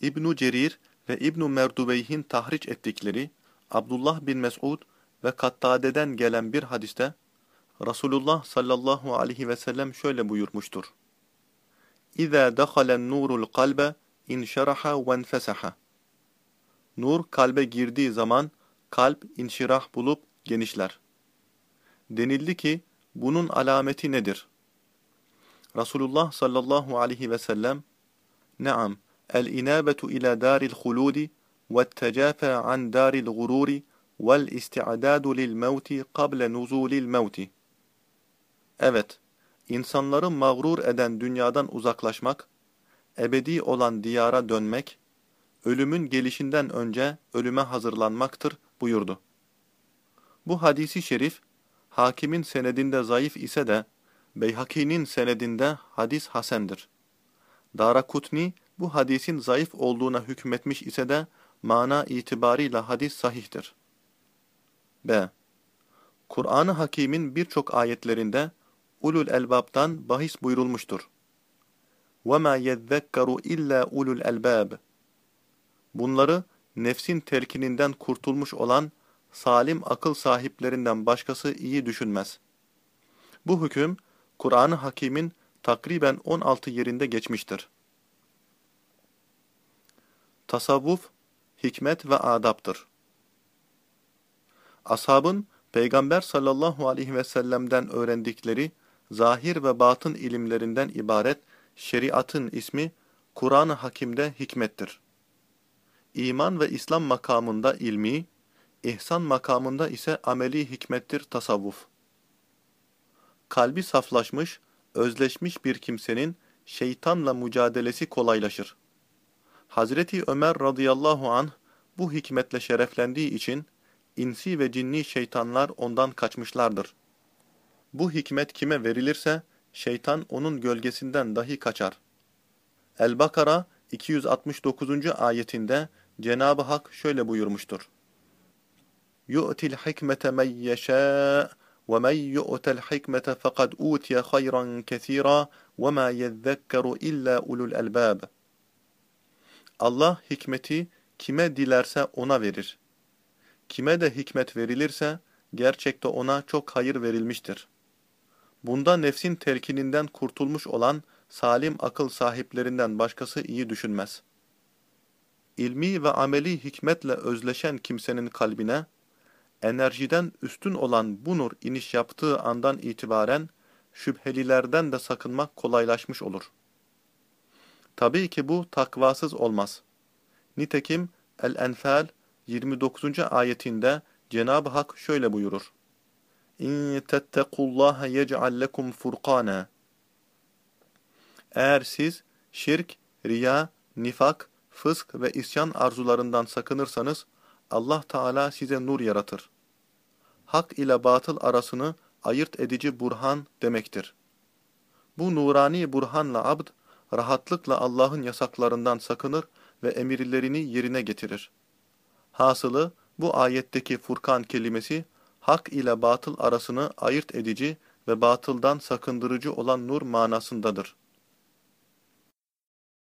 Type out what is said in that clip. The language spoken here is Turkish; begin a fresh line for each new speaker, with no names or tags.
İbn Cerir ve İbn Merdubeyh'in tahriç ettikleri Abdullah bin Mes'ud ve Kattade'den gelen bir hadiste Resulullah sallallahu aleyhi ve sellem şöyle buyurmuştur. İza dakhala nurul kalbe inşaraha ve enfesaha. Nur kalbe girdiği zaman kalp inşirah bulup genişler. Denildi ki bunun alameti nedir? Resulullah sallallahu aleyhi ve sellem Naam, ila daril huludi ve't-tecafa an daril gururi vel-isti'dadu lil mevti qabla nuzulil mevti. Evet, insanları mağrur eden dünyadan uzaklaşmak, ebedi olan diyara dönmek, ölümün gelişinden önce ölüme hazırlanmaktır buyurdu. Bu hadisi şerif, hakimin senedinde zayıf ise de, Beyhaki'nin senedinde hadis hasendir. Darakutni bu hadisin zayıf olduğuna hükmetmiş ise de, mana itibarıyla hadis sahihtir. B. Kur'an-ı Hakîm'in birçok ayetlerinde ulul elbab'dan bahis buyurulmuştur. وَمَا يَذَّكَّرُ illa ulul elbab. Bunları nefsin telkininden kurtulmuş olan salim akıl sahiplerinden başkası iyi düşünmez. Bu hüküm Kur'an-ı Hakîm'in takriben 16 yerinde geçmiştir. Tasavvuf, hikmet ve adaptır. Ashabın Peygamber sallallahu aleyhi ve sellem'den öğrendikleri zahir ve batın ilimlerinden ibaret şeriatın ismi Kur'an-ı Hakim'de hikmettir. İman ve İslam makamında ilmi, ihsan makamında ise ameli hikmettir tasavvuf. Kalbi saflaşmış, özleşmiş bir kimsenin şeytanla mücadelesi kolaylaşır. Hazreti Ömer radıyallahu anh bu hikmetle şereflendiği için insi ve cinni şeytanlar ondan kaçmışlardır. Bu hikmet kime verilirse şeytan onun gölgesinden dahi kaçar. El-Bakara 269. ayetinde Cenab-ı Hak şöyle buyurmuştur. يُؤْتِ الْحِكْمَةَ مَنْ يَشَاءُ وَمَنْ يُؤْتَ الْحِكْمَةَ فَقَدْ أُوتِيَ خَيْرًا كَثِيرًا وَمَا يَذَّكَّرُ إِلَّا أُولُو الْأَلْبَابِ Allah hikmeti kime dilerse ona verir. Kime de hikmet verilirse gerçekte ona çok hayır verilmiştir. Bunda nefsin telkininden kurtulmuş olan salim akıl sahiplerinden başkası iyi düşünmez. İlmi ve ameli hikmetle özleşen kimsenin kalbine, enerjiden üstün olan bu nur iniş yaptığı andan itibaren şüphelilerden de sakınmak kolaylaşmış olur. Tabii ki bu takvasız olmaz. Nitekim El-Enfal 29. ayetinde Cenab-ı Hak şöyle buyurur. İn tettekullaha yec'al lekum furqana. Eğer siz şirk, riya, nifak, fısk ve isyan arzularından sakınırsanız Allah Teala size nur yaratır. Hak ile batıl arasını ayırt edici burhan demektir. Bu nurani burhanla abd rahatlıkla Allah'ın yasaklarından sakınır ve emirlerini yerine getirir. Hasılı bu ayetteki Furkan kelimesi hak ile batıl arasını ayırt edici ve batıldan sakındırıcı olan nur manasındadır.